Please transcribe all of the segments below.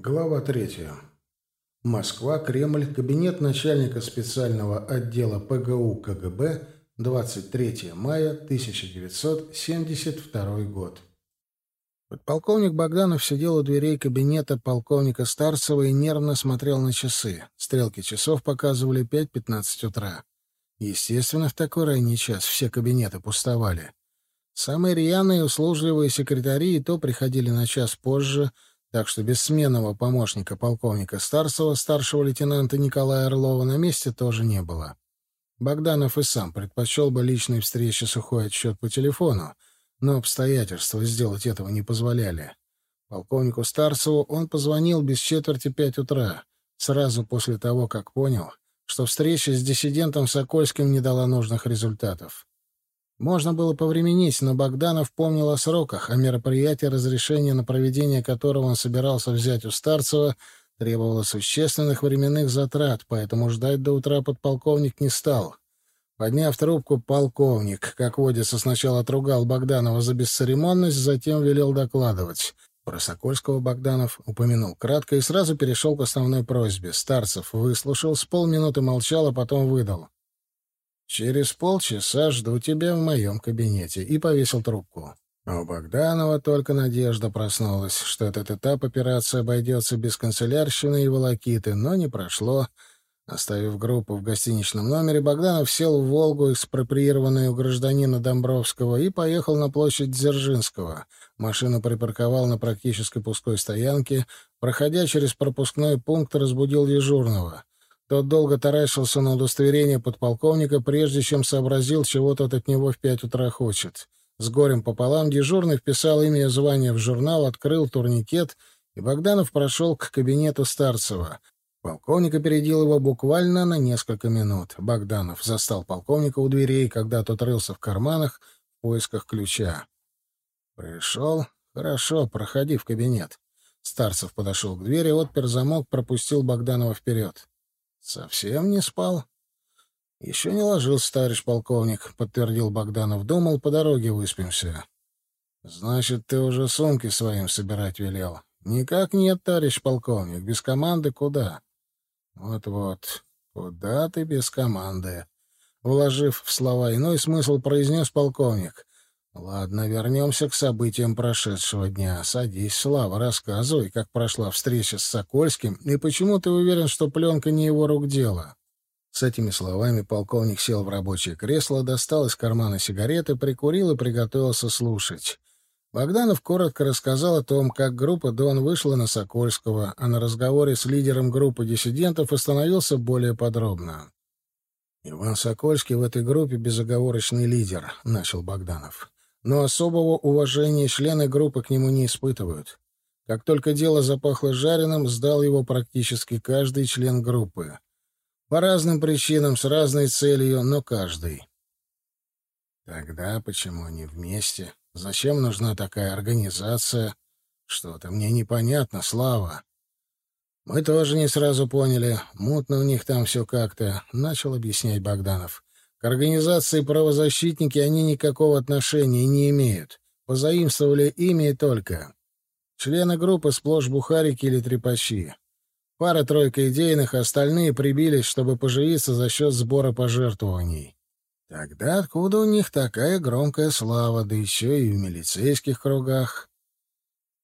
Глава третья. Москва, Кремль, кабинет начальника специального отдела ПГУ КГБ, 23 мая 1972 год. Подполковник Богданов сидел у дверей кабинета полковника Старцева и нервно смотрел на часы. Стрелки часов показывали 5.15 утра. Естественно, в такой ранний час все кабинеты пустовали. Самые рьяные и услужливые секретари и то приходили на час позже — так что без сменного помощника полковника Старцева, старшего лейтенанта Николая Орлова, на месте тоже не было. Богданов и сам предпочел бы личной встрече сухой отчет по телефону, но обстоятельства сделать этого не позволяли. Полковнику Старцеву он позвонил без четверти пять утра, сразу после того, как понял, что встреча с диссидентом Сокольским не дала нужных результатов. Можно было повременить, но Богданов помнил о сроках, а мероприятие, разрешение на проведение которого он собирался взять у Старцева, требовало существенных временных затрат, поэтому ждать до утра подполковник не стал. Подняв трубку, полковник, как водится, сначала отругал Богданова за бесцеремонность, затем велел докладывать. Про Сокольского Богданов упомянул кратко и сразу перешел к основной просьбе. Старцев выслушал, с полминуты молчал, а потом выдал. Через полчаса жду тебя в моем кабинете. И повесил трубку. А у Богданова только надежда проснулась, что этот этап операции обойдется без канцелярщины и волокиты, но не прошло. Оставив группу в гостиничном номере, Богданов сел в «Волгу», экспроприированную у гражданина Домбровского, и поехал на площадь Дзержинского. Машину припарковал на практически пустой стоянке. Проходя через пропускной пункт, разбудил дежурного. Тот долго таращился на удостоверение подполковника, прежде чем сообразил, чего тот от него в пять утра хочет. С горем пополам дежурный вписал имя и звание в журнал, открыл турникет, и Богданов прошел к кабинету Старцева. Полковник опередил его буквально на несколько минут. Богданов застал полковника у дверей, когда тот рылся в карманах в поисках ключа. «Пришел? Хорошо, проходи в кабинет». Старцев подошел к двери, отпер замок, пропустил Богданова вперед. Совсем не спал? Еще не ложился, товарищ полковник, подтвердил Богданов. Думал, по дороге выспимся. Значит, ты уже сумки своим собирать велел. Никак нет, товарищ полковник. Без команды куда? Вот-вот. Куда ты без команды? Вложив в слова иной смысл, произнес полковник. Ладно, вернемся к событиям прошедшего дня. Садись, Слава, рассказывай, как прошла встреча с Сокольским и почему ты уверен, что пленка не его рук дело. С этими словами полковник сел в рабочее кресло, достал из кармана сигареты, прикурил и приготовился слушать. Богданов коротко рассказал о том, как группа «Дон» вышла на Сокольского, а на разговоре с лидером группы диссидентов остановился более подробно. «Иван Сокольский в этой группе безоговорочный лидер», — начал Богданов но особого уважения члены группы к нему не испытывают. Как только дело запахло жареным, сдал его практически каждый член группы. По разным причинам, с разной целью, но каждый. Тогда почему они вместе? Зачем нужна такая организация? Что-то мне непонятно, Слава. Мы тоже не сразу поняли. Мутно у них там все как-то, — начал объяснять Богданов. К организации правозащитники они никакого отношения не имеют. Позаимствовали имя и только. Члены группы сплошь бухарики или трепачи. Пара-тройка идейных, остальные прибились, чтобы поживиться за счет сбора пожертвований. Тогда откуда у них такая громкая слава, да еще и в милицейских кругах?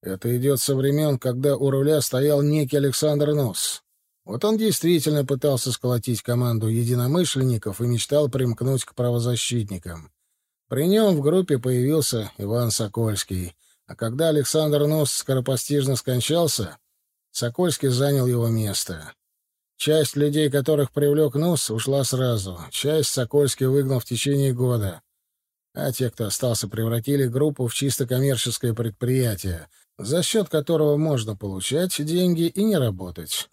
Это идет со времен, когда у руля стоял некий Александр Нос. Вот он действительно пытался сколотить команду единомышленников и мечтал примкнуть к правозащитникам. При нем в группе появился Иван Сокольский, а когда Александр Нос скоропостижно скончался, Сокольский занял его место. Часть людей, которых привлек Нус, ушла сразу, часть Сокольский выгнал в течение года, а те, кто остался, превратили группу в чисто коммерческое предприятие, за счет которого можно получать деньги и не работать.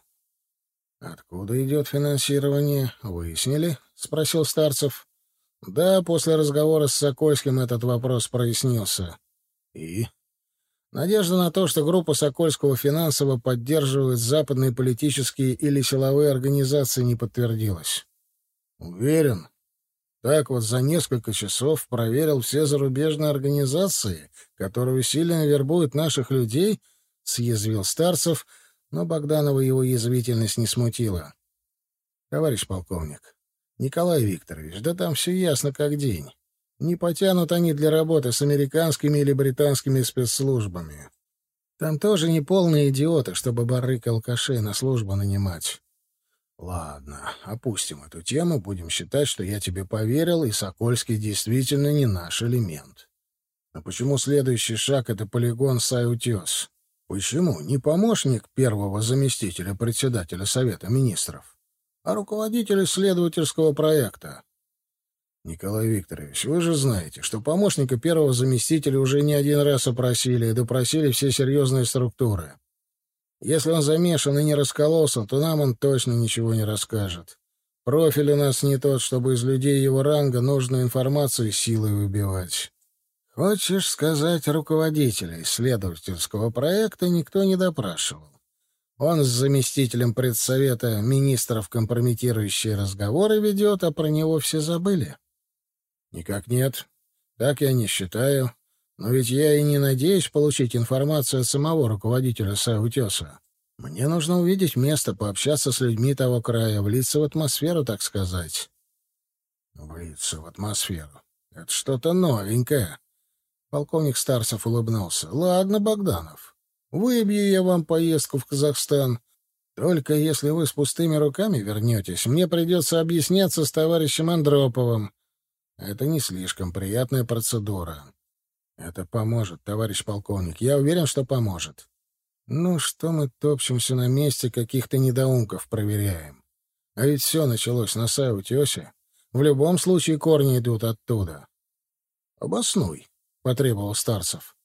«Откуда идет финансирование? Выяснили?» — спросил Старцев. «Да, после разговора с Сокольским этот вопрос прояснился». «И?» Надежда на то, что группа Сокольского финансово поддерживает западные политические или силовые организации, не подтвердилась. Уверен. Так вот за несколько часов проверил все зарубежные организации, которые усиленно вербуют наших людей, — съязвил Старцев, Но Богданова его язвительность не смутила. «Товарищ полковник, Николай Викторович, да там все ясно как день. Не потянут они для работы с американскими или британскими спецслужбами. Там тоже не полные идиоты, чтобы барык алкашей на службу нанимать. Ладно, опустим эту тему, будем считать, что я тебе поверил, и Сокольский действительно не наш элемент. А почему следующий шаг — это полигон Сай-Утес? Почему не помощник первого заместителя председателя Совета Министров, а руководитель исследовательского проекта? Николай Викторович, вы же знаете, что помощника первого заместителя уже не один раз опросили и допросили все серьезные структуры. Если он замешан и не раскололся, то нам он точно ничего не расскажет. Профиль у нас не тот, чтобы из людей его ранга нужную информацию силой выбивать. Хочешь сказать, руководителя исследовательского проекта никто не допрашивал. Он с заместителем предсовета министров компрометирующие разговоры ведет, а про него все забыли. Никак нет. Так я не считаю. Но ведь я и не надеюсь получить информацию от самого руководителя Саутеса. Мне нужно увидеть место, пообщаться с людьми того края, влиться в атмосферу, так сказать. Влиться в атмосферу. Это что-то новенькое. Полковник Старцев улыбнулся. Ладно, Богданов, выбью я вам поездку в Казахстан. Только если вы с пустыми руками вернетесь, мне придется объясняться с товарищем Андроповым. Это не слишком приятная процедура. Это поможет, товарищ полковник. Я уверен, что поможет. Ну, что мы топчемся на месте, каких-то недоумков проверяем. А ведь все началось на Саутёсе. В любом случае корни идут оттуда. Обоснуй, — потребовал Старцев.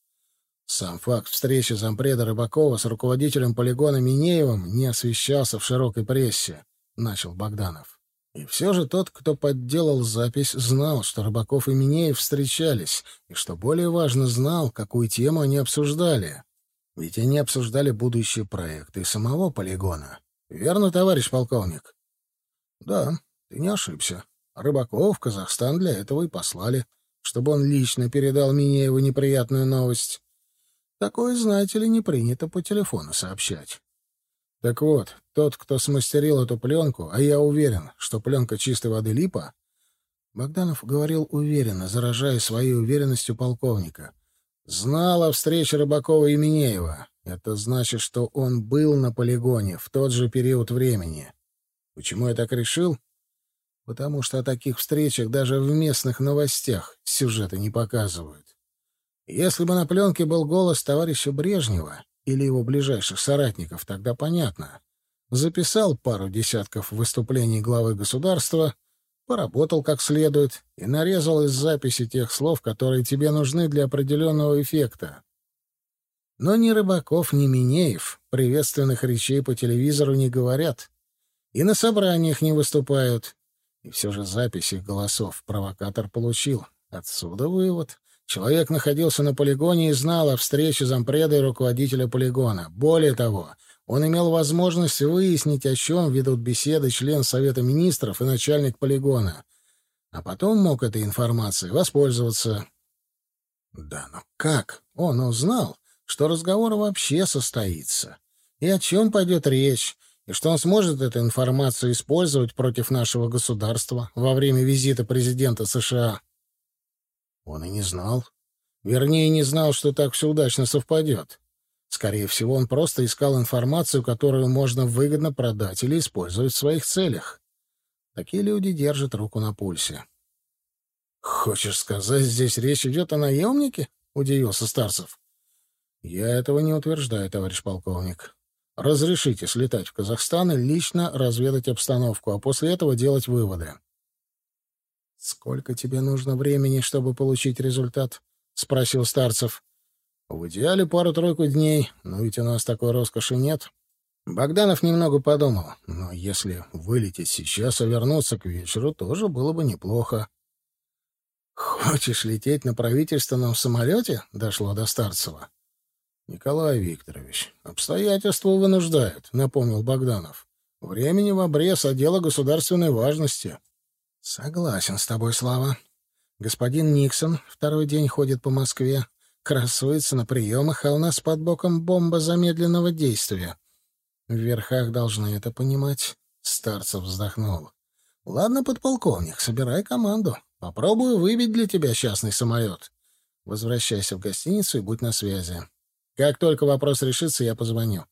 Сам факт встречи зампреда Рыбакова с руководителем полигона Минеевым не освещался в широкой прессе, — начал Богданов. И все же тот, кто подделал запись, знал, что Рыбаков и Минеев встречались, и, что более важно, знал, какую тему они обсуждали. Ведь они обсуждали будущие проекты самого полигона. Верно, товарищ полковник? Да, ты не ошибся. Рыбаков в Казахстан для этого и послали, чтобы он лично передал Минееву неприятную новость. Такое, знаете ли, не принято по телефону сообщать. Так вот, тот, кто смастерил эту пленку, а я уверен, что пленка чистой воды липа, Богданов говорил уверенно, заражая своей уверенностью полковника. Знал о встрече Рыбакова и Минеева. Это значит, что он был на полигоне в тот же период времени. Почему я так решил? Потому что о таких встречах даже в местных новостях сюжеты не показывают. Если бы на пленке был голос товарища Брежнева, или его ближайших соратников, тогда понятно. Записал пару десятков выступлений главы государства, поработал как следует и нарезал из записи тех слов, которые тебе нужны для определенного эффекта. Но ни Рыбаков, ни Минеев приветственных речей по телевизору не говорят и на собраниях не выступают. И все же запись их голосов провокатор получил. Отсюда вывод. Человек находился на полигоне и знал о встрече зампреда и руководителя полигона. Более того, он имел возможность выяснить, о чем ведут беседы член Совета министров и начальник полигона. А потом мог этой информацией воспользоваться. Да, но как? Он узнал, что разговор вообще состоится. И о чем пойдет речь, и что он сможет эту информацию использовать против нашего государства во время визита президента США. Он и не знал. Вернее, не знал, что так все удачно совпадет. Скорее всего, он просто искал информацию, которую можно выгодно продать или использовать в своих целях. Такие люди держат руку на пульсе. «Хочешь сказать, здесь речь идет о наемнике?» — удивился Старцев. «Я этого не утверждаю, товарищ полковник. Разрешите слетать в Казахстан и лично разведать обстановку, а после этого делать выводы. «Сколько тебе нужно времени, чтобы получить результат?» — спросил Старцев. «В идеале пару-тройку дней, но ведь у нас такой роскоши нет». Богданов немного подумал. «Но если вылететь сейчас, а вернуться к вечеру, тоже было бы неплохо». «Хочешь лететь на правительственном самолете?» — дошло до Старцева. «Николай Викторович, обстоятельства вынуждают», — напомнил Богданов. «Времени в обрез, а дело государственной важности». Согласен с тобой, Слава. Господин Никсон второй день ходит по Москве, красуется на приемах, а у нас под боком бомба замедленного действия. В верхах должны это понимать. Старцев вздохнул. Ладно, подполковник, собирай команду. Попробую выбить для тебя частный самолет. Возвращайся в гостиницу и будь на связи. Как только вопрос решится, я позвоню.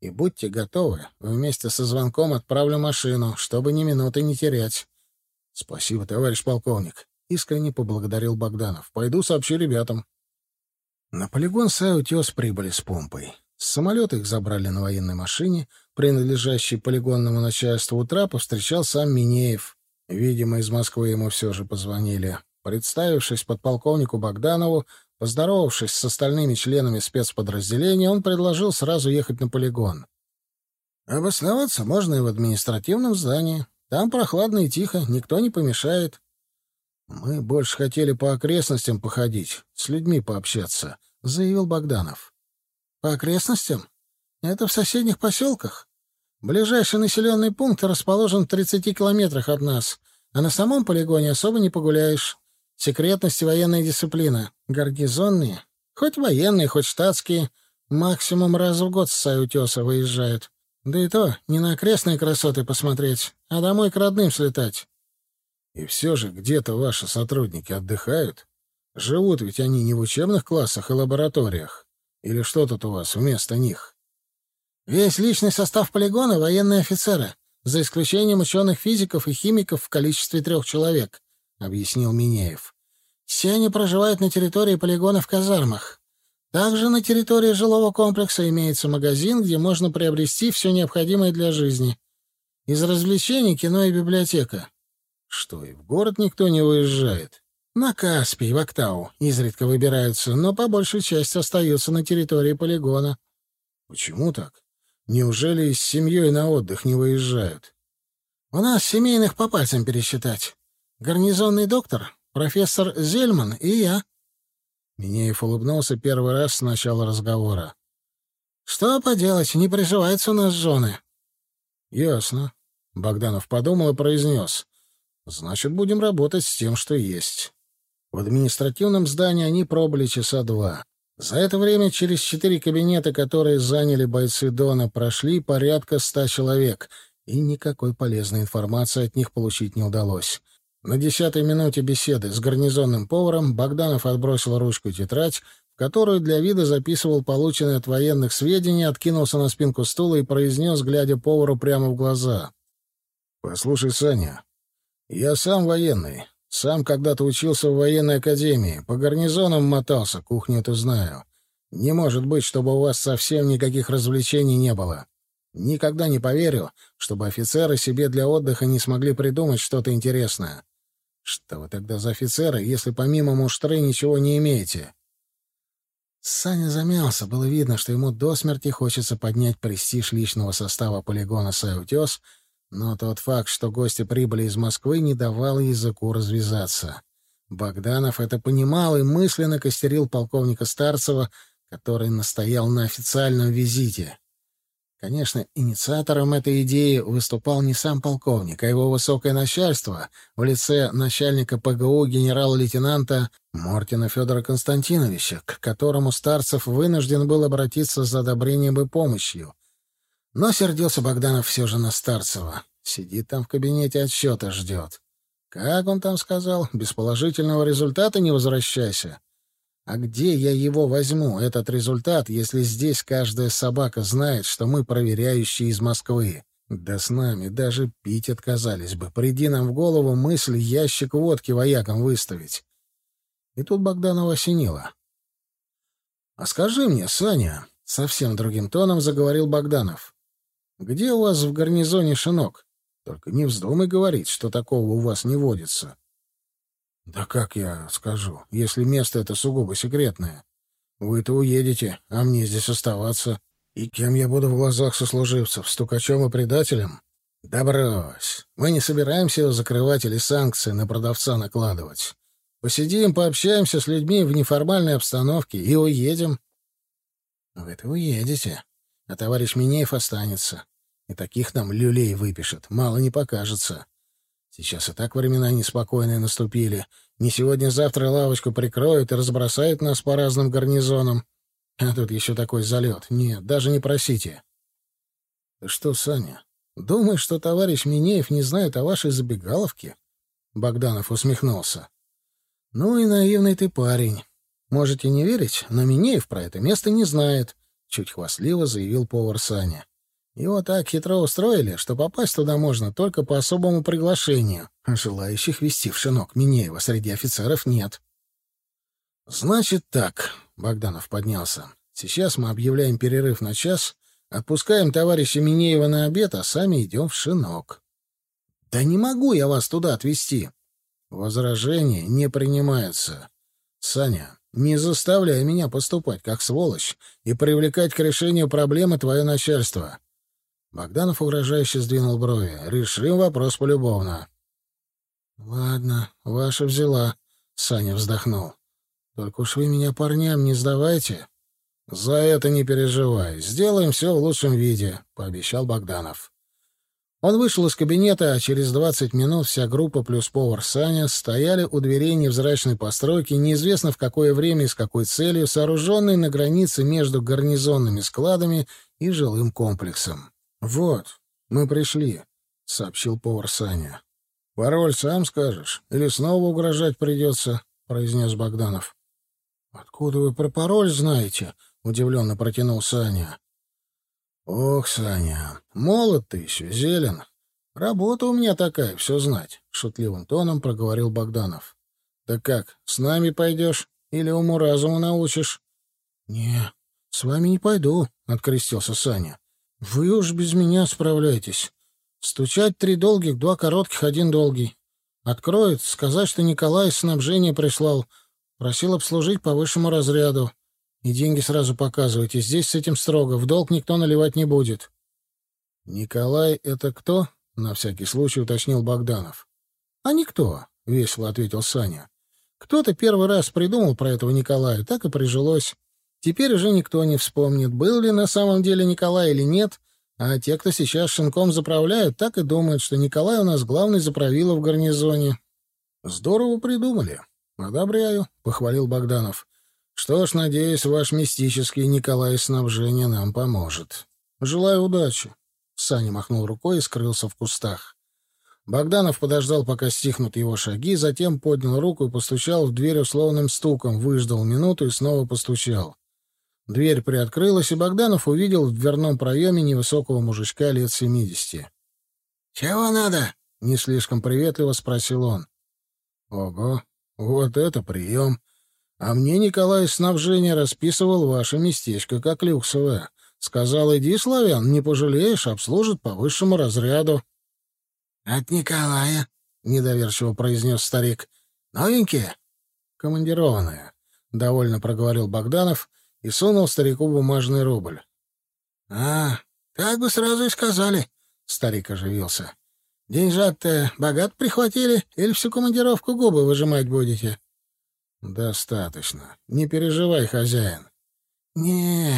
И будьте готовы, вместе со звонком отправлю машину, чтобы ни минуты не терять. — Спасибо, товарищ полковник. Искренне поблагодарил Богданов. — Пойду сообщу ребятам. На полигон Саутес прибыли с помпой. С самолета их забрали на военной машине, принадлежащей полигонному начальству. У трапа встречал сам Минеев. Видимо, из Москвы ему все же позвонили. Представившись подполковнику Богданову, поздоровавшись с остальными членами спецподразделения, он предложил сразу ехать на полигон. «Обосноваться можно и в административном здании. Там прохладно и тихо, никто не помешает». «Мы больше хотели по окрестностям походить, с людьми пообщаться», — заявил Богданов. «По окрестностям? Это в соседних поселках. Ближайший населенный пункт расположен в 30 километрах от нас, а на самом полигоне особо не погуляешь. Секретность и военная дисциплина. Гарнизонные. Хоть военные, хоть штатские. Максимум раз в год с Саютеса выезжают. Да и то не на окрестные красоты посмотреть, а домой к родным слетать. И все же где-то ваши сотрудники отдыхают. Живут ведь они не в учебных классах и лабораториях. Или что тут у вас вместо них? Весь личный состав полигона — военные офицеры, за исключением ученых-физиков и химиков в количестве трех человек, — объяснил Минеев. Все они проживают на территории полигона в казармах. Также на территории жилого комплекса имеется магазин, где можно приобрести все необходимое для жизни. Из развлечений кино и библиотека. Что, и в город никто не выезжает? На Каспий, в Октау изредка выбираются, но по большей части остаются на территории полигона. Почему так? Неужели с семьей на отдых не выезжают? У нас семейных по пальцам пересчитать. Гарнизонный доктор профессор Зельман и я. Минеев улыбнулся первый раз с начала разговора. «Что поделать, не приживается у нас жены». «Ясно», — Богданов подумал и произнес. «Значит, будем работать с тем, что есть». В административном здании они пробыли часа два. За это время через четыре кабинета, которые заняли бойцы Дона, прошли порядка ста человек, и никакой полезной информации от них получить не удалось. На десятой минуте беседы с гарнизонным поваром Богданов отбросил ручку и тетрадь, в которую для вида записывал полученные от военных сведения, откинулся на спинку стула и произнес, глядя повару прямо в глаза. «Послушай, Саня, я сам военный. Сам когда-то учился в военной академии. По гарнизонам мотался, кухню эту знаю. Не может быть, чтобы у вас совсем никаких развлечений не было. Никогда не поверю, чтобы офицеры себе для отдыха не смогли придумать что-то интересное. Что вы тогда за офицеры, если помимо муштры ничего не имеете? Саня замялся. Было видно, что ему до смерти хочется поднять престиж личного состава полигона «Саутес», но тот факт, что гости прибыли из Москвы, не давал языку развязаться. Богданов это понимал и мысленно костерил полковника Старцева, который настоял на официальном визите. Конечно, инициатором этой идеи выступал не сам полковник, а его высокое начальство в лице начальника ПГУ генерала-лейтенанта Мортина Федора Константиновича, к которому Старцев вынужден был обратиться за одобрением и помощью. Но сердился Богданов все же на Старцева. Сидит там в кабинете, отсчета ждет. Как он там сказал? Без положительного результата не возвращайся. А где я его возьму, этот результат, если здесь каждая собака знает, что мы проверяющие из Москвы? Да с нами даже пить отказались бы. Приди нам в голову мысль ящик водки воякам выставить. И тут Богданова осенило. — А скажи мне, Саня, — совсем другим тоном заговорил Богданов, — где у вас в гарнизоне шинок? Только не вздумай говорить, что такого у вас не водится. — да как я скажу, если место это сугубо секретное? Вы-то уедете, а мне здесь оставаться. И кем я буду в глазах сослуживцев, стукачом и предателем? Да брось. Мы не собираемся его закрывать или санкции на продавца накладывать. Посидим, пообщаемся с людьми в неформальной обстановке и уедем. Вы-то уедете, а товарищ Минеев останется. И таких нам люлей выпишет, мало не покажется. Сейчас и так времена неспокойные наступили. Не сегодня-завтра лавочку прикроют и разбросают нас по разным гарнизонам. А тут еще такой залет. Нет, даже не просите. Что, Саня, думаешь, что товарищ Минеев не знает о вашей забегаловке? Богданов усмехнулся. Ну и наивный ты парень. Можете не верить, но Минеев про это место не знает, чуть хвастливо заявил повар Саня. Его так хитро устроили, что попасть туда можно только по особому приглашению. Желающих вести в шинок Минеева среди офицеров нет. «Значит так», — Богданов поднялся. «Сейчас мы объявляем перерыв на час, отпускаем товарища Минеева на обед, а сами идем в шинок». «Да не могу я вас туда отвезти». Возражение не принимается. «Саня, не заставляй меня поступать как сволочь и привлекать к решению проблемы твое начальство. Богданов угрожающе сдвинул брови. «Решим вопрос полюбовно». «Ладно, ваша взяла», — Саня вздохнул. «Только уж вы меня парням не сдавайте». «За это не переживай. Сделаем все в лучшем виде», — пообещал Богданов. Он вышел из кабинета, а через двадцать минут вся группа плюс повар Саня стояли у дверей невзрачной постройки, неизвестно в какое время и с какой целью, сооруженной на границе между гарнизонными складами и жилым комплексом. «Вот, мы пришли», — сообщил повар Саня. «Пароль сам скажешь? Или снова угрожать придется?» — произнес Богданов. «Откуда вы про пароль знаете?» — удивленно протянул Саня. «Ох, Саня, молод ты еще, зелен. Работа у меня такая, все знать», — шутливым тоном проговорил Богданов. «Так как, с нами пойдешь или уму-разуму научишь?» «Не, с вами не пойду», — открестился Саня. Вы уж без меня справляйтесь. Стучать три долгих, два коротких, один долгий. Откроет, сказать, что Николай снабжение прислал. Просил обслужить по высшему разряду. И деньги сразу показывайте. Здесь с этим строго. В долг никто наливать не будет. «Николай — это кто?» — на всякий случай уточнил Богданов. «А никто», — весело ответил Саня. «Кто-то первый раз придумал про этого Николая, так и прижилось. Теперь уже никто не вспомнит, был ли на самом деле Николай или нет, а те, кто сейчас шинком заправляют, так и думают, что Николай у нас главный заправила в гарнизоне. Здорово придумали. Одобряю, похвалил Богданов. Что ж, надеюсь, ваш мистический Николай снабжение нам поможет. Желаю удачи. Саня махнул рукой и скрылся в кустах. Богданов подождал, пока стихнут его шаги, затем поднял руку и постучал в дверь условным стуком, выждал минуту и снова постучал. Дверь приоткрылась, и Богданов увидел в дверном проеме невысокого мужичка лет семидесяти. «Чего надо?» — не слишком приветливо спросил он. «Ого, вот это прием! А мне Николай снабжения расписывал ваше местечко как люксовое. Сказал, иди, славян, не пожалеешь, обслужит по высшему разряду». «От Николая», — недоверчиво произнес старик. «Новенькие?» «Командированные», — довольно проговорил Богданов — и сунул старику бумажный рубль. — А, так бы сразу и сказали, — старик оживился. — Деньжат-то богат прихватили или всю командировку губы выжимать будете? — Достаточно. Не переживай, хозяин. — Не,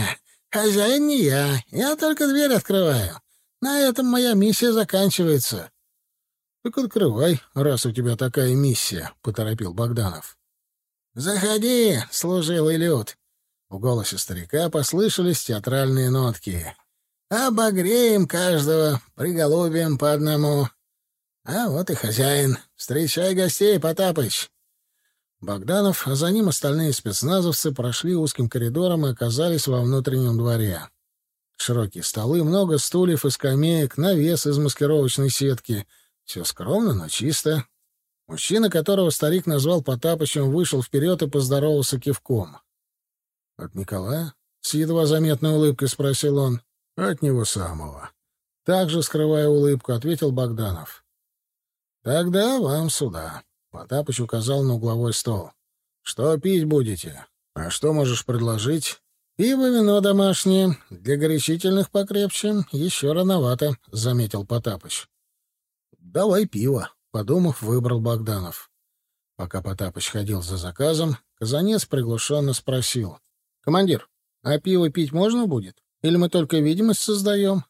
хозяин не я, я только дверь открываю. На этом моя миссия заканчивается. — Так открывай, раз у тебя такая миссия, — поторопил Богданов. — Заходи, служилый люд, в голосе старика послышались театральные нотки. «Обогреем каждого, приголубим по одному. А вот и хозяин. Встречай гостей, Потапыч!» Богданов, а за ним остальные спецназовцы прошли узким коридором и оказались во внутреннем дворе. Широкие столы, много стульев и скамеек, навес из маскировочной сетки. Все скромно, но чисто. Мужчина, которого старик назвал Потапычем, вышел вперед и поздоровался кивком. «От Николая?» — с едва заметной улыбкой спросил он. «От него самого». Также, скрывая улыбку, ответил Богданов. «Тогда вам сюда». Потапыч указал на угловой стол. «Что пить будете? А что можешь предложить?» «Пиво, вино домашнее. Для горячительных покрепче. Еще рановато», — заметил Потапыч. «Давай пиво», — подумав, выбрал Богданов. Пока Потапыч ходил за заказом, Казанец приглушенно спросил. «Командир, а пиво пить можно будет? Или мы только видимость создаем?»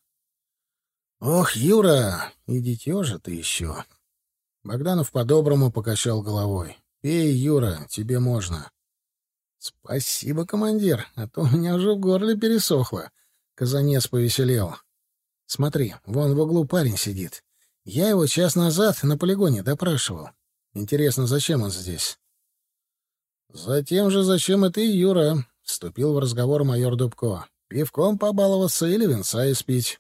«Ох, Юра, и дитё же ты еще!» Богданов по-доброму покачал головой. «Пей, Юра, тебе можно». «Спасибо, командир, а то у меня уже в горле пересохло». Казанец повеселел. Смотри, вон в углу парень сидит. Я его час назад на полигоне допрашивал. Интересно, зачем он здесь? Затем же, зачем и Юра, — вступил в разговор майор Дубко. Пивком побаловаться или венца испить.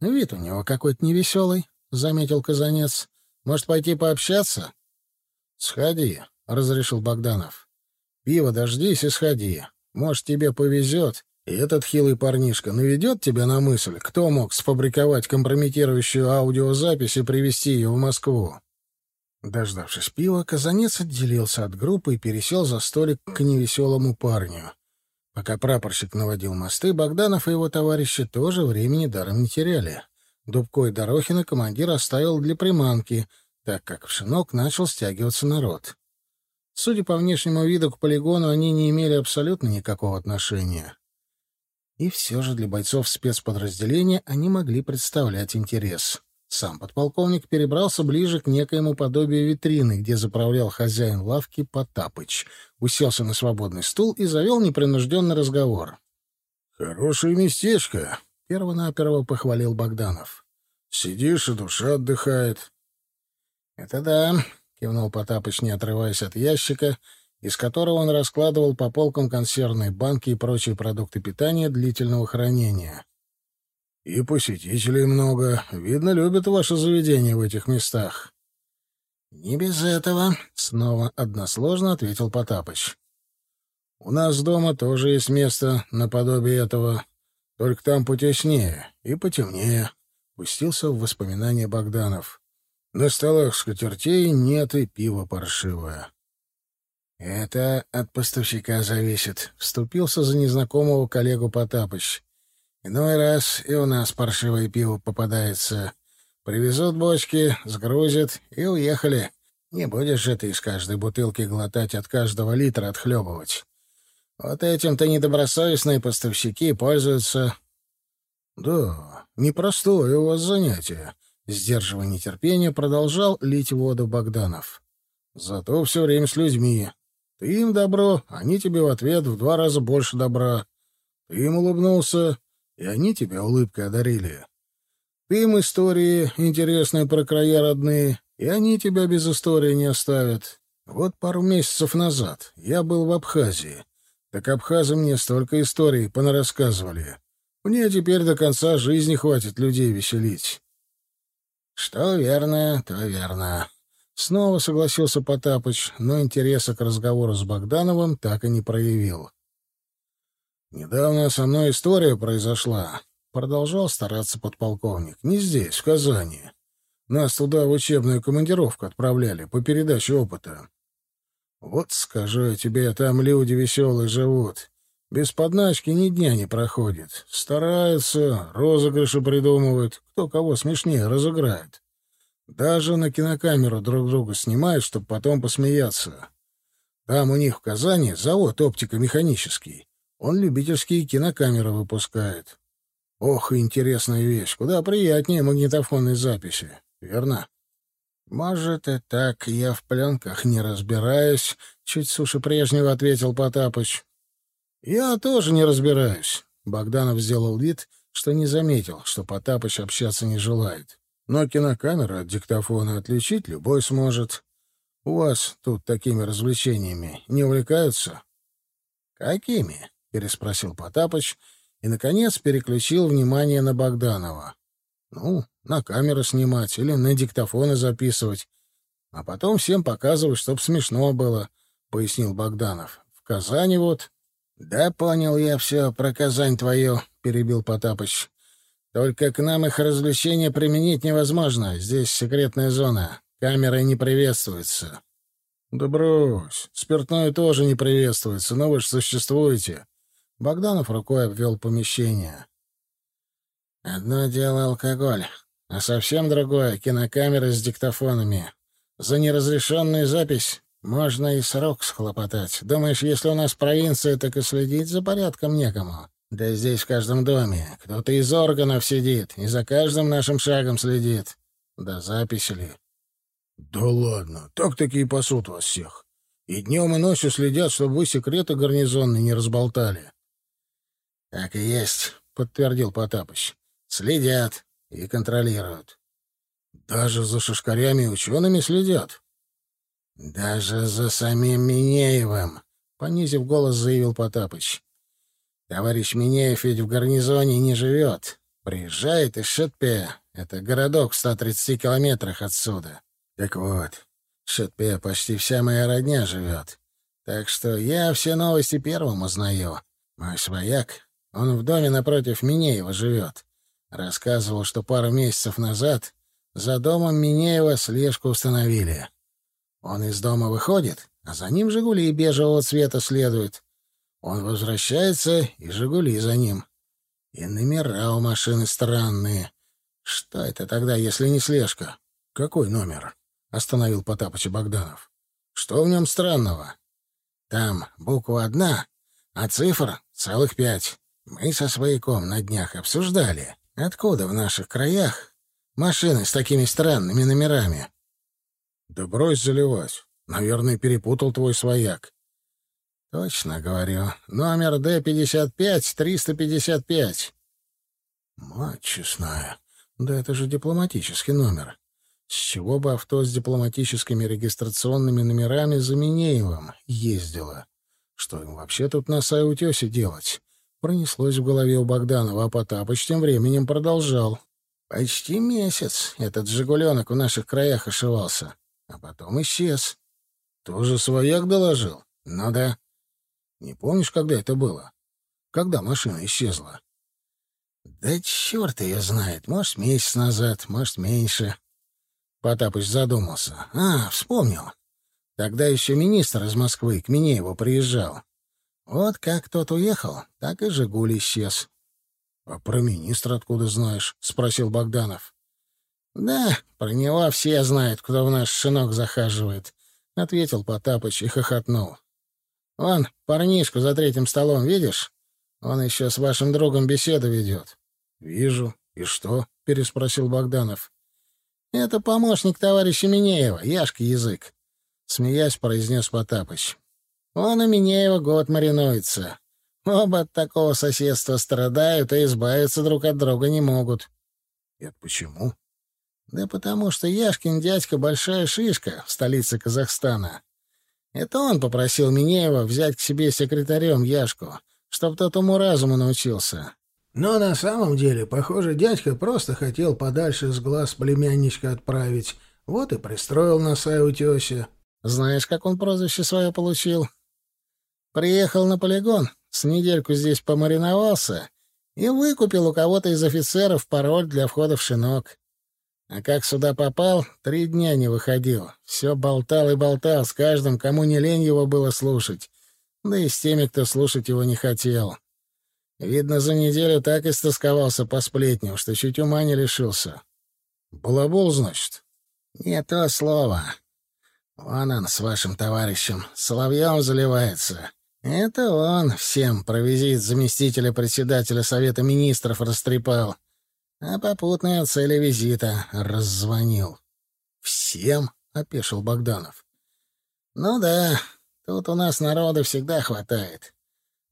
Вид у него какой-то невеселый, — заметил Казанец. Может, пойти пообщаться? — Сходи, — разрешил Богданов. — Пиво дождись и сходи. Может, тебе повезет, и этот хилый парнишка наведет тебя на мысль, кто мог сфабриковать компрометирующую аудиозапись и привезти ее в Москву. Дождавшись пива, Казанец отделился от группы и пересел за столик к невеселому парню. Пока прапорщик наводил мосты, Богданов и его товарищи тоже времени даром не теряли. Дубко и Дорохина командир оставил для приманки, так как в шинок начал стягиваться народ. Судя по внешнему виду к полигону, они не имели абсолютно никакого отношения. И все же для бойцов спецподразделения они могли представлять интерес. Сам подполковник перебрался ближе к некоему подобию витрины, где заправлял хозяин лавки Потапыч, уселся на свободный стул и завел непринужденный разговор. «Хорошее местечко», — первонаперво похвалил Богданов. «Сидишь, и душа отдыхает». «Это да», — кивнул Потапыч, не отрываясь от ящика, из которого он раскладывал по полкам консервные банки и прочие продукты питания длительного хранения. И посетителей много. Видно, любят ваше заведение в этих местах. Не без этого, снова односложно ответил Потапыч. У нас дома тоже есть место наподобие этого, только там потеснее и потемнее. Пустился в воспоминания Богданов. На столах скатертей нет и пива паршивое. «Это от поставщика зависит», — вступился за незнакомого коллегу Потапыч. Иной раз и у нас паршивое пиво попадается. Привезут бочки, сгрузят и уехали. Не будешь же ты из каждой бутылки глотать, от каждого литра отхлебывать. Вот этим-то недобросовестные поставщики пользуются. — Да, непростое у вас занятие. Сдерживая нетерпение, продолжал лить воду Богданов. Зато все время с людьми. Ты им добро, они тебе в ответ в два раза больше добра. Ты им улыбнулся, и они тебя улыбкой одарили. Ты им истории интересные про края родные, и они тебя без истории не оставят. Вот пару месяцев назад я был в Абхазии. Так абхазы мне столько историй понарассказывали. Мне теперь до конца жизни хватит людей веселить. Что верно, то верно. Снова согласился Потапыч, но интереса к разговору с Богдановым так и не проявил. Недавно со мной история произошла. Продолжал стараться подполковник. Не здесь, в Казани. Нас туда в учебную командировку отправляли по передаче опыта. Вот скажу я тебе, там люди веселые живут. Без подначки ни дня не проходит. Стараются, розыгрыши придумывают, кто кого смешнее разыграет. Даже на кинокамеру друг друга снимают, чтобы потом посмеяться. Там у них в Казани завод оптико-механический. Он любительские кинокамеры выпускает. Ох, интересная вещь. Куда приятнее магнитофонной записи. Верно? Может и так. Я в пленках не разбираюсь. Чуть суше прежнего ответил Потапыч. Я тоже не разбираюсь. Богданов сделал вид, что не заметил, что Потапыч общаться не желает. Но кинокамеру от диктофона отличить любой сможет. У вас тут такими развлечениями не увлекаются? Какими? — переспросил Потапыч и, наконец, переключил внимание на Богданова. «Ну, на камеры снимать или на диктофоны записывать, а потом всем показывать, чтоб смешно было», — пояснил Богданов. «В Казани вот...» «Да понял я все про Казань твою», — перебил Потапыч. «Только к нам их развлечения применить невозможно. Здесь секретная зона. Камеры не приветствуются». «Да брось. Спиртное тоже не приветствуется, но вы же существуете. Богданов рукой обвел помещение. «Одно дело алкоголь, а совсем другое — кинокамеры с диктофонами. За неразрешенную запись можно и срок схлопотать. Думаешь, если у нас провинция, так и следить за порядком некому? Да здесь в каждом доме кто-то из органов сидит и за каждым нашим шагом следит. Да записи ли?» «Да ладно, так-таки и пасут вас всех. И днем и ночью следят, чтобы вы секреты гарнизонные не разболтали. «Так и есть», — подтвердил Потапыч. Следят и контролируют. Даже за шишкарями и учеными следят. Даже за самим Минеевым, понизив голос, заявил Потапыч. Товарищ Минеев ведь в гарнизоне не живет. Приезжает из Шетпе. Это городок в 130 километрах отсюда. Так вот, в Шетпе почти вся моя родня живет. Так что я все новости первым узнаю. Мой свояк, он в доме напротив Минеева живет. Рассказывал, что пару месяцев назад за домом Минеева слежку установили. Он из дома выходит, а за ним «Жигули» бежевого цвета следует. Он возвращается, и «Жигули» за ним. И номера у машины странные. Что это тогда, если не слежка? Какой номер? Остановил Потапыча Богданов. Что в нем странного? Там буква одна, а цифр целых пять. Мы со свояком на днях обсуждали, откуда в наших краях машины с такими странными номерами. Да брось заливать. Наверное, перепутал твой свояк. Точно говорю. Номер Д-55-355. Мать честная. Да это же дипломатический номер. С чего бы авто с дипломатическими регистрационными номерами за Минеевым ездило? Что им вообще тут на Сай-Утёсе делать? Пронеслось в голове у Богданова, а Потапыч тем временем продолжал. Почти месяц этот «Жигуленок» в наших краях ошивался а потом исчез. Тоже свояк доложил? Ну да. Не помнишь, когда это было? Когда машина исчезла? Да черт ее знает. Может, месяц назад, может, меньше. Потапыч задумался. А, вспомнил. Тогда еще министр из Москвы к Минееву приезжал. Вот как тот уехал, так и «Жигуль» исчез. — А про министра откуда знаешь? — спросил Богданов. «Да, про него все знают, кто в наш шинок захаживает», — ответил Потапыч и хохотнул. «Вон, парнишку за третьим столом видишь? Он еще с вашим другом беседу ведет». «Вижу. И что?» — переспросил Богданов. «Это помощник товарища Минеева, Яшка Язык», — смеясь произнес Потапыч. «Он у Минеева год маринуется. Оба от такого соседства страдают и избавиться друг от друга не могут». «Это почему?» Да потому что Яшкин дядька большая шишка в столице Казахстана. Это он попросил Минеева взять к себе секретарем Яшку, чтоб тот уму-разуму научился. Но на самом деле, похоже, дядька просто хотел подальше с глаз племянничка отправить. Вот и пристроил на Сай-Утёсе. Знаешь, как он прозвище свое получил? Приехал на полигон, с недельку здесь помариновался и выкупил у кого-то из офицеров пароль для входа в шинок. А как сюда попал, три дня не выходил. Все болтал и болтал с каждым, кому не лень его было слушать. Да и с теми, кто слушать его не хотел. Видно, за неделю так и стосковался по сплетням, что чуть ума не лишился. Балабол, значит? Не то слово. Вон он с вашим товарищем Соловьем заливается. Это он всем про визит заместителя председателя Совета Министров растрепал а попутно о цели визита раззвонил. «Всем?» — опешил Богданов. «Ну да, тут у нас народа всегда хватает.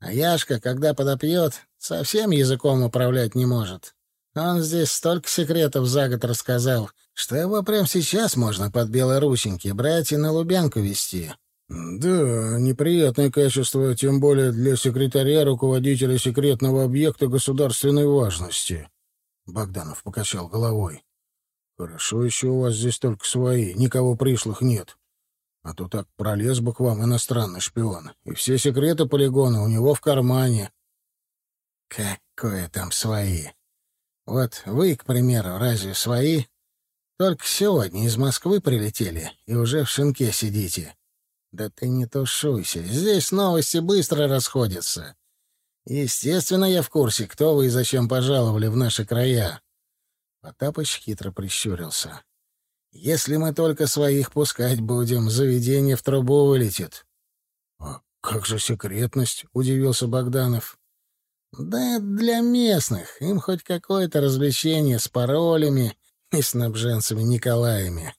А Яшка, когда подопьет, совсем языком управлять не может. Он здесь столько секретов за год рассказал, что его прямо сейчас можно под белые брать и на Лубянку вести». «Да, неприятное качество, тем более для секретаря руководителя секретного объекта государственной важности», Богданов покачал головой. «Хорошо еще у вас здесь только свои, никого пришлых нет. А то так пролез бы к вам иностранный шпион, и все секреты полигона у него в кармане». «Какое там свои? Вот вы, к примеру, разве свои? Только сегодня из Москвы прилетели и уже в шинке сидите. Да ты не тушуйся, здесь новости быстро расходятся. Естественно, я в курсе, кто вы и зачем пожаловали в наши края. Потапыч хитро прищурился. Если мы только своих пускать будем, заведение в трубу вылетит. — А как же секретность? — удивился Богданов. — Да для местных. Им хоть какое-то развлечение с паролями и снабженцами Николаями.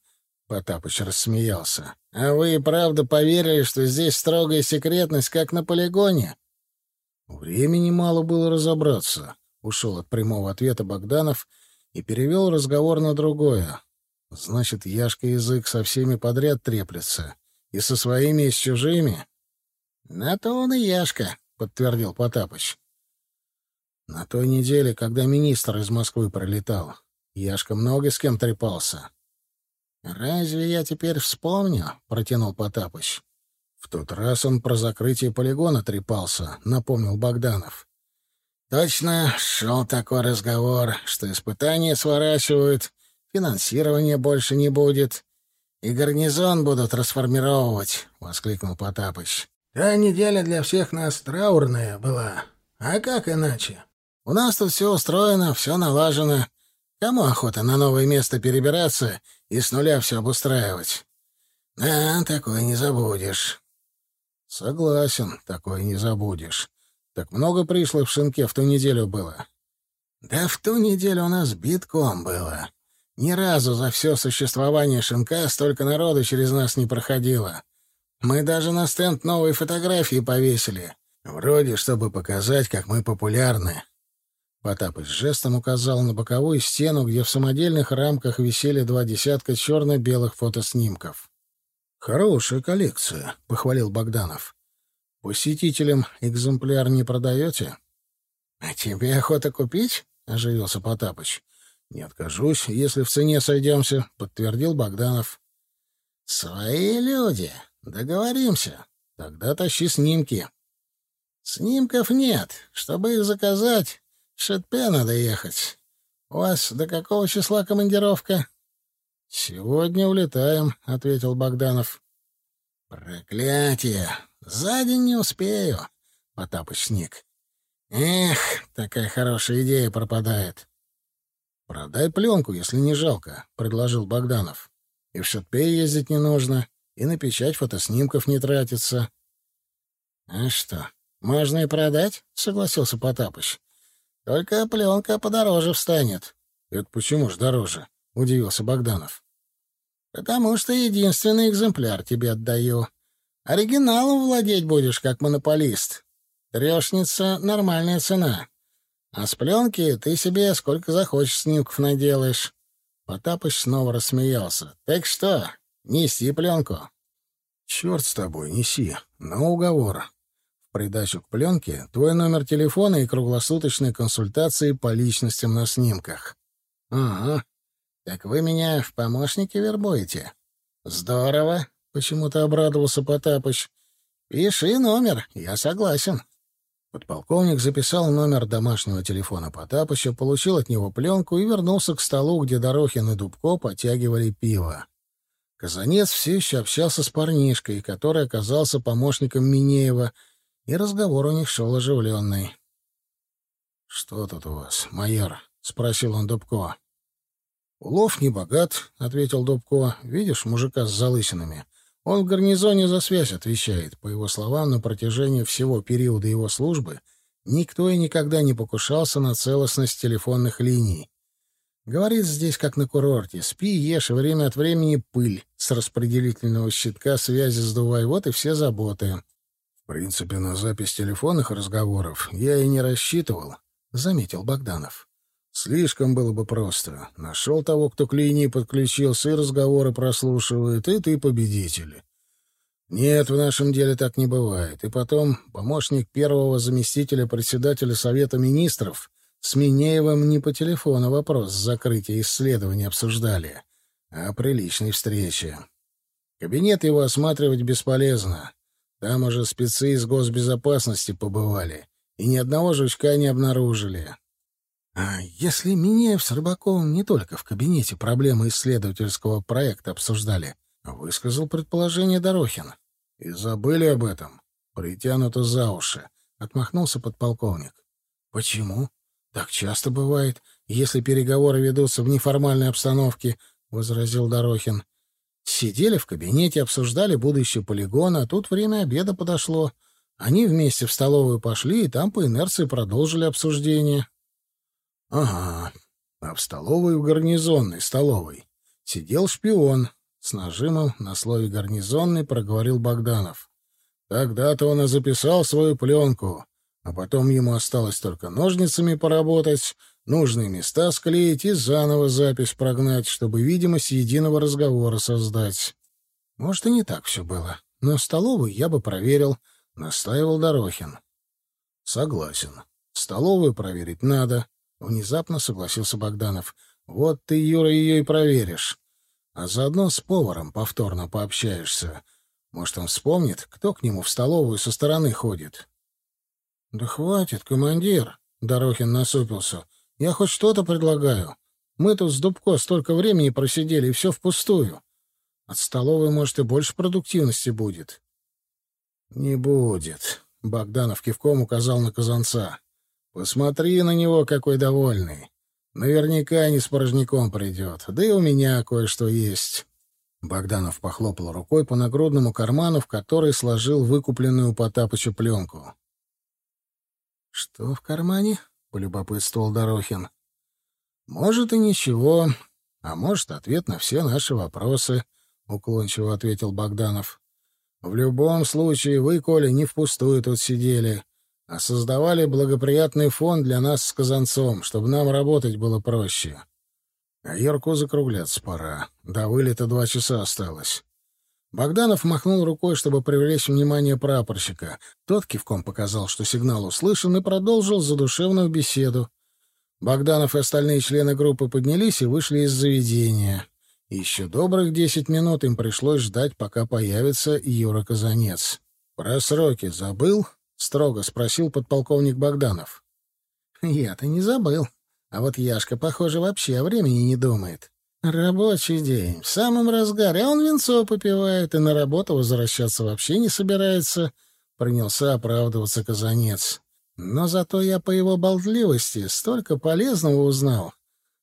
Потапыч рассмеялся. — А вы и правда поверили, что здесь строгая секретность, как на полигоне? Времени мало было разобраться. ушел от прямого ответа Богданов и перевел разговор на другое. Значит, Яшка язык со всеми подряд треплется. И со своими, и с чужими. — На то он и Яшка, — подтвердил Потапыч. На той неделе, когда министр из Москвы пролетал, Яшка много с кем трепался. «Разве я теперь вспомню?» — протянул Потапыч. «В тот раз он про закрытие полигона трепался», — напомнил Богданов. «Точно, шел такой разговор, что испытания сворачивают, финансирования больше не будет, и гарнизон будут расформировать», — воскликнул Потапыч. «Та неделя для всех нас траурная была. А как иначе? У нас тут все устроено, все налажено. Кому охота на новое место перебираться и с нуля все обустраивать? Да, такое не забудешь. Согласен, такое не забудешь. Так много пришлых в шинке в ту неделю было. Да в ту неделю у нас битком было. Ни разу за все существование шинка столько народу через нас не проходило. Мы даже на стенд новые фотографии повесили. Вроде, чтобы показать, как мы популярны. Потапыч жестом указал на боковую стену, где в самодельных рамках висели два десятка черно-белых фотоснимков. «Хорошая коллекция», — похвалил Богданов. «Посетителям экземпляр не продаете?» «А тебе охота купить?» — оживился Потапыч. «Не откажусь, если в цене сойдемся», — подтвердил Богданов. «Свои люди. Договоримся. Тогда тащи снимки». «Снимков нет. Чтобы их заказать, Шетпе надо ехать. У вас до какого числа командировка? — Сегодня улетаем, — ответил Богданов. — Проклятие! За день не успею, — Потапыч сник. — Эх, такая хорошая идея пропадает. — Продай пленку, если не жалко, — предложил Богданов. — И в Шетпе ездить не нужно, и на печать фотоснимков не тратится. — А что, можно и продать? — согласился Потапыч. Только пленка подороже встанет. — Это почему ж дороже? — удивился Богданов. — Потому что единственный экземпляр тебе отдаю. Оригиналом владеть будешь, как монополист. Трешница — нормальная цена. А с пленки ты себе сколько захочешь снимков наделаешь. Потапыч снова рассмеялся. — Так что, неси пленку. — Черт с тобой, неси. На уговор придачу к пленке твой номер телефона и круглосуточные консультации по личностям на снимках. — Ага. Так вы меня в помощники вербуете? — Здорово, — почему-то обрадовался Потапыч. — Пиши номер, я согласен. Подполковник записал номер домашнего телефона Потапыча, получил от него пленку и вернулся к столу, где Дорохин и Дубко потягивали пиво. Казанец все еще общался с парнишкой, который оказался помощником Минеева — и разговор у них шел оживленный. — Что тут у вас, майор? — спросил он Дубко. — Улов не богат, — ответил Дубко. — Видишь мужика с залысинами? Он в гарнизоне за связь отвечает. По его словам, на протяжении всего периода его службы никто и никогда не покушался на целостность телефонных линий. Говорит здесь, как на курорте. Спи, ешь, время от времени пыль с распределительного щитка связи сдувай. Вот и все заботы. Принципе, на запись телефонных разговоров я и не рассчитывал, — заметил Богданов. Слишком было бы просто. Нашел того, кто к линии подключился и разговоры прослушивает, и ты победитель. Нет, в нашем деле так не бывает. И потом помощник первого заместителя председателя Совета Министров с Минеевым не по телефону вопрос закрытия исследования обсуждали, а при личной встрече. Кабинет его осматривать бесполезно. Там уже спецы из госбезопасности побывали, и ни одного жучка не обнаружили. А если Минеев с Рыбаковым не только в кабинете проблемы исследовательского проекта обсуждали, высказал предположение Дорохин. И забыли об этом. Притянуто за уши. Отмахнулся подполковник. Почему? Так часто бывает, если переговоры ведутся в неформальной обстановке, возразил Дорохин. Сидели в кабинете, обсуждали будущее полигона, а тут время обеда подошло. Они вместе в столовую пошли, и там по инерции продолжили обсуждение. — Ага, а в столовой, в гарнизонной столовой, сидел шпион. С нажимом на слове «гарнизонный» проговорил Богданов. Тогда-то он и записал свою пленку. А потом ему осталось только ножницами поработать, нужные места склеить и заново запись прогнать, чтобы видимость единого разговора создать. Может, и не так все было, но столовую я бы проверил, — настаивал Дорохин. — Согласен. Столовую проверить надо, — внезапно согласился Богданов. — Вот ты, Юра, ее и проверишь. А заодно с поваром повторно пообщаешься. Может, он вспомнит, кто к нему в столовую со стороны ходит. — Да хватит, командир, — Дорохин насупился. — Я хоть что-то предлагаю. Мы тут с Дубко столько времени просидели, и все впустую. От столовой, может, и больше продуктивности будет. — Не будет, — Богданов кивком указал на казанца. — Посмотри на него, какой довольный. Наверняка не с порожняком придет. Да и у меня кое-что есть. Богданов похлопал рукой по нагрудному карману, в который сложил выкупленную у Потапыча пленку. — Что в кармане? — полюбопытствовал Дорохин. — Может, и ничего, а может, ответ на все наши вопросы, — уклончиво ответил Богданов. — В любом случае, вы, Коля, не впустую тут сидели, а создавали благоприятный фон для нас с Казанцом, чтобы нам работать было проще. А Ярко закругляться пора. До вылета два часа осталось. Богданов махнул рукой, чтобы привлечь внимание прапорщика. Тот кивком показал, что сигнал услышан, и продолжил задушевную беседу. Богданов и остальные члены группы поднялись и вышли из заведения. Еще добрых десять минут им пришлось ждать, пока появится Юра Казанец. «Про сроки забыл?» — строго спросил подполковник Богданов. «Я-то не забыл», а вот Яшка, похоже, вообще о времени не думает. Рабочий день, в самом разгаре, а он венцо попивает и на работу возвращаться вообще не собирается. Принялся оправдываться Казанец. Но зато я по его болтливости столько полезного узнал.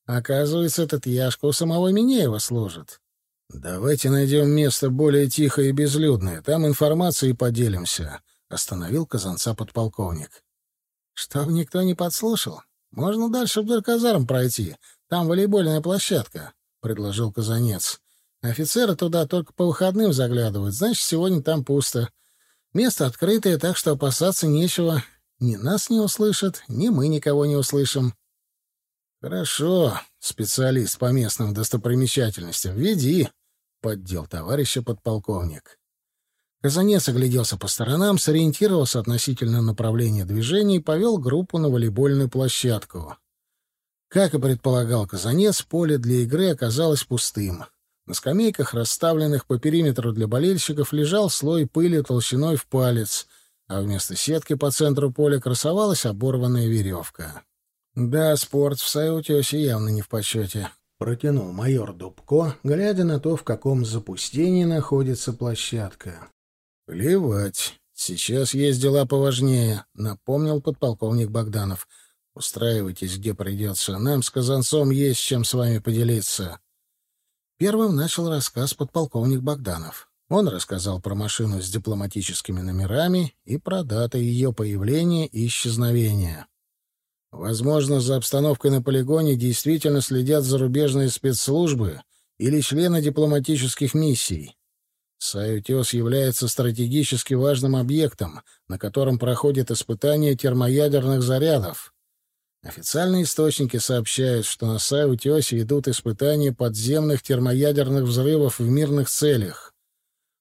Оказывается, этот Яшка у самого Минеева служит. «Давайте найдем место более тихое и безлюдное. Там информацией поделимся», — остановил Казанца подполковник. «Чтоб никто не подслушал? Можно дальше вдоль казарм пройти. Там волейбольная площадка, — предложил Казанец. Офицеры туда только по выходным заглядывают, значит, сегодня там пусто. Место открытое, так что опасаться нечего. Ни нас не услышат, ни мы никого не услышим. — Хорошо, специалист по местным достопримечательностям, веди, — поддел товарища подполковник. Казанец огляделся по сторонам, сориентировался относительно направления движения и повел группу на волейбольную площадку. Как и предполагал Казанец, поле для игры оказалось пустым. На скамейках, расставленных по периметру для болельщиков, лежал слой пыли толщиной в палец, а вместо сетки по центру поля красовалась оборванная веревка. «Да, спорт в Саутёсе явно не в почете», — протянул майор Дубко, глядя на то, в каком запустении находится площадка. «Плевать. Сейчас есть дела поважнее», — напомнил подполковник Богданов. «Устраивайтесь, где придется. Нам с Казанцом есть чем с вами поделиться». Первым начал рассказ подполковник Богданов. Он рассказал про машину с дипломатическими номерами и про даты ее появления и исчезновения. Возможно, за обстановкой на полигоне действительно следят зарубежные спецслужбы или члены дипломатических миссий. Саютес является стратегически важным объектом, на котором проходят испытания термоядерных зарядов. Официальные источники сообщают, что на Саютесе идут испытания подземных термоядерных взрывов в мирных целях.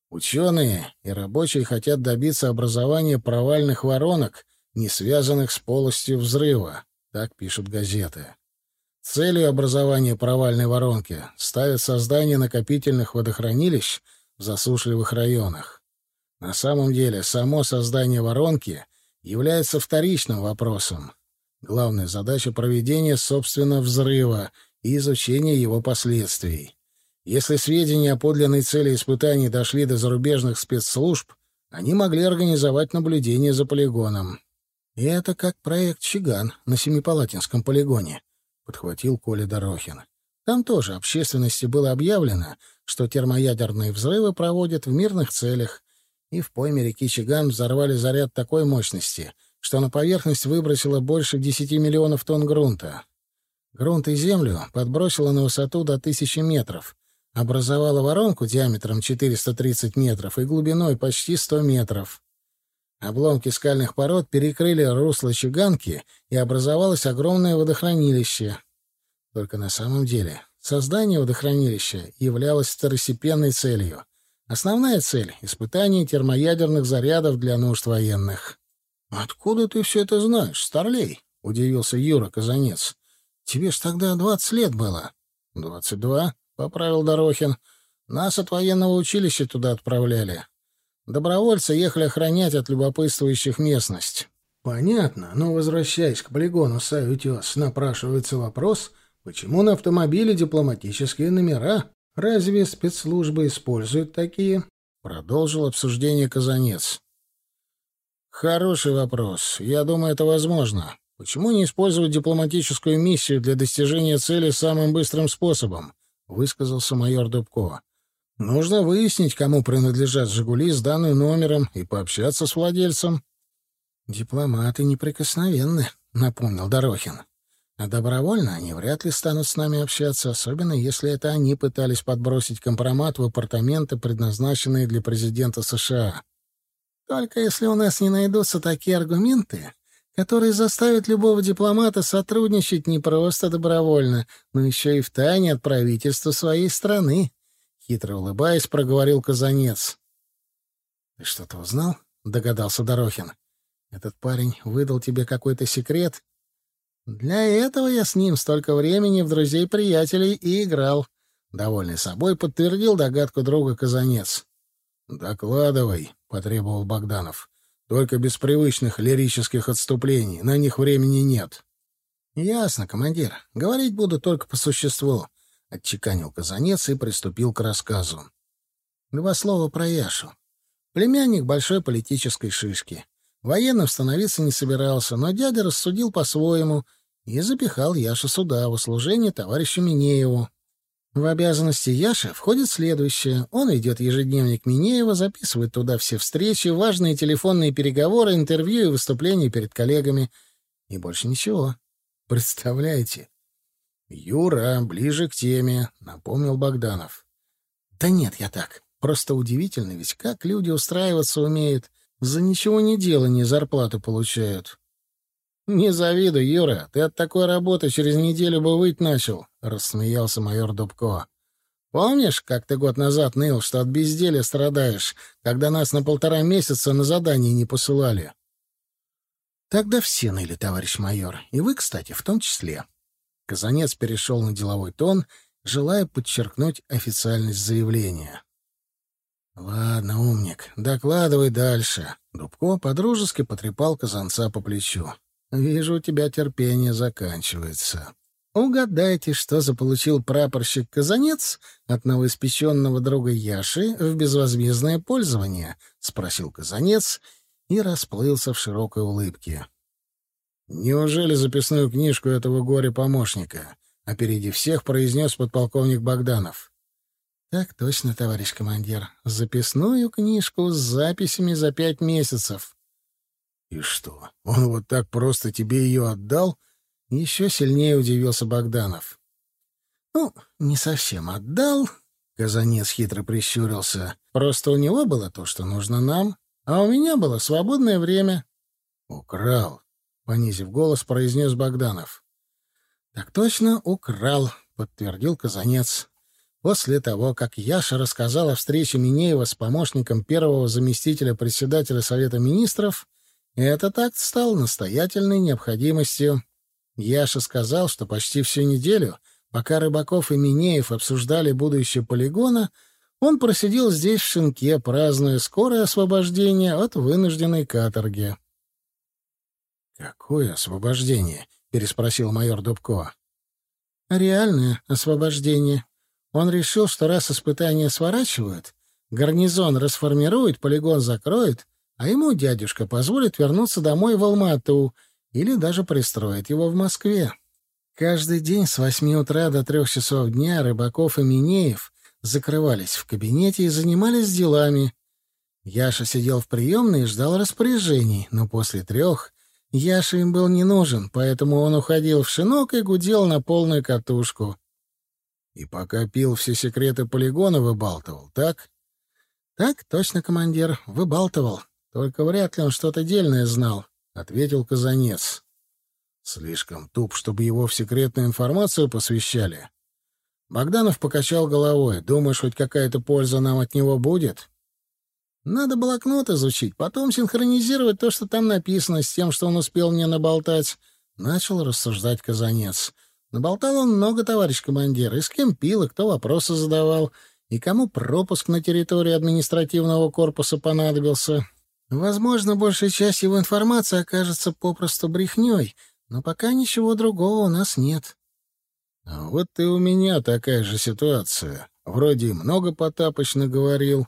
Ученые и рабочие хотят добиться образования провальных воронок, не связанных с полостью взрыва, так пишут газеты. Целью образования провальной воронки ставят создание накопительных водохранилищ — в засушливых районах. На самом деле, само создание воронки является вторичным вопросом. Главная задача — проведения, собственно, взрыва и изучения его последствий. Если сведения о подлинной цели испытаний дошли до зарубежных спецслужб, они могли организовать наблюдение за полигоном. И это как проект «Чиган» на Семипалатинском полигоне, — подхватил Коля Дорохин. Там тоже общественности было объявлено, что термоядерные взрывы проводят в мирных целях, и в пойме реки Чиган взорвали заряд такой мощности, что на поверхность выбросило больше 10 миллионов тонн грунта. Грунт и землю подбросило на высоту до тысячи метров, образовало воронку диаметром 430 метров и глубиной почти 100 метров. Обломки скальных пород перекрыли русло Чуганки, и образовалось огромное водохранилище. Только на самом деле создание водохранилища являлось второстепенной целью. Основная цель — испытание термоядерных зарядов для нужд военных. «Откуда ты все это знаешь, Старлей?» — удивился Юра Казанец. «Тебе ж тогда двадцать лет было». «Двадцать два», — поправил Дорохин. «Нас от военного училища туда отправляли. Добровольцы ехали охранять от любопытствующих местность. Понятно, но возвращаясь к полигону Сай-Утес, напрашивается вопрос, почему на автомобиле дипломатические номера? Разве спецслужбы используют такие? Продолжил обсуждение Казанец. Хороший вопрос. Я думаю, это возможно. Почему не использовать дипломатическую миссию для достижения цели самым быстрым способом? Высказался майор Дубко. Нужно выяснить, кому принадлежат «Жигули» с данным номером и пообщаться с владельцем. «Дипломаты неприкосновенны», — напомнил Дорохин. «А добровольно они вряд ли станут с нами общаться, особенно если это они пытались подбросить компромат в апартаменты, предназначенные для президента США. Только если у нас не найдутся такие аргументы, которые заставят любого дипломата сотрудничать не просто добровольно, но еще и в тайне от правительства своей страны», Хитро улыбаясь, проговорил Казанец. «Ты что-то узнал?» — догадался Дорохин. «Этот парень выдал тебе какой-то секрет?» «Для этого я с ним столько времени в друзей-приятелей и играл», — довольный собой подтвердил догадку друга Казанец. «Докладывай», — потребовал Богданов. «Только без привычных лирических отступлений. На них времени нет». «Ясно, командир. Говорить буду только по существу. — отчеканил Казанец и приступил к рассказу. Два слова про Яшу. Племянник большой политической шишки. Военным становиться не собирался, но дядя рассудил по-своему и запихал Яша сюда, в услужение товарищу Минееву. В обязанности Яши входит следующее. Он ведет ежедневник Минеева, записывает туда все встречи, важные телефонные переговоры, интервью и выступления перед коллегами. И больше ничего. Представляете? «Юра, ближе к теме», — напомнил Богданов. «Да нет, я так. Просто удивительно ведь, как люди устраиваться умеют. За ничего не делание зарплату получают». «Не завидуй, Юра. Ты от такой работы через неделю бы выть начал», — рассмеялся майор Дубко. «Помнишь, как ты год назад ныл, что от безделия страдаешь, когда нас на полтора месяца на задание не посылали?» «Тогда все ныли, товарищ майор. И вы, кстати, в том числе», Казанец перешел на деловой тон, желая подчеркнуть официальность заявления. «Ладно, умник, докладывай дальше». Дубко подружески потрепал Казанца по плечу. «Вижу, у тебя терпение заканчивается». «Угадайте, что заполучил прапорщик Казанец от новоиспеченного друга Яши в безвозмездное пользование?» — спросил Казанец и расплылся в широкой улыбке. «Неужели записную книжку этого горе-помощника?» — опередив всех, произнес подполковник Богданов. «Так точно, товарищ командир. Записную книжку с записями за пять месяцев». «И что, он вот так просто тебе ее отдал?» Еще сильнее удивился Богданов. «Ну, не совсем отдал», — Казанец хитро прищурился. «Просто у него было то, что нужно нам, а у меня было свободное время». «Украл», понизив голос, произнес Богданов. Так точно украл, подтвердил Казанец. После того, как Яша рассказал о встрече Минеева с помощником первого заместителя председателя Совета министров, этот акт стал настоятельной необходимостью. Яша сказал, что почти всю неделю, пока Рыбаков и Минеев обсуждали будущее полигона, он просидел здесь в шинке, празднуя скорое освобождение от вынужденной каторги. «Какое освобождение?» — переспросил майор Дубко. «Реальное освобождение. Он решил, что раз испытания сворачивают, гарнизон расформирует, полигон закроет, а ему дядюшка позволит вернуться домой в Алмату или даже пристроит его в Москве. Каждый день с восьми утра до трех часов дня Рыбаков и Минеев закрывались в кабинете и занимались делами. Яша сидел в приемной и ждал распоряжений, но после трех Яша им был не нужен, поэтому он уходил в шинок и гудел на полную катушку. И пока пил все секреты полигона, выбалтывал, так? Так точно, командир, выбалтывал. Только вряд ли он что-то дельное знал, — ответил Казанец. Слишком туп, чтобы его в секретную информацию посвящали. Богданов покачал головой. Думаешь, хоть какая-то польза нам от него будет? Надо блокнот изучить, потом синхронизировать то, что там написано, с тем, что он успел мне наболтать. Начал рассуждать Казанец. Наболтал он много, товарищ командир, и с кем пил, и кто вопросы задавал, и кому пропуск на территории административного корпуса понадобился. Возможно, большая часть его информации окажется попросту брехней, но пока ничего другого у нас нет. А вот и у меня такая же ситуация. Вроде и много Потапыч наговорил,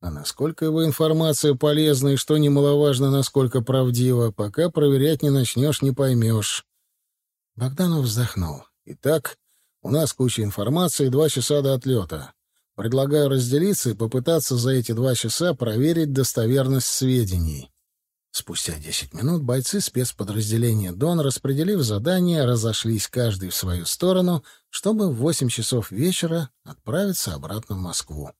а насколько его информация полезна и, что немаловажно, насколько правдива, пока проверять не начнешь, не поймешь. Богданов вздохнул. Итак, у нас куча информации два часа до отлета. Предлагаю разделиться и попытаться за эти два часа проверить достоверность сведений. Спустя десять минут бойцы спецподразделения «Дон», распределив задания, разошлись каждый в свою сторону, чтобы в восемь часов вечера отправиться обратно в Москву.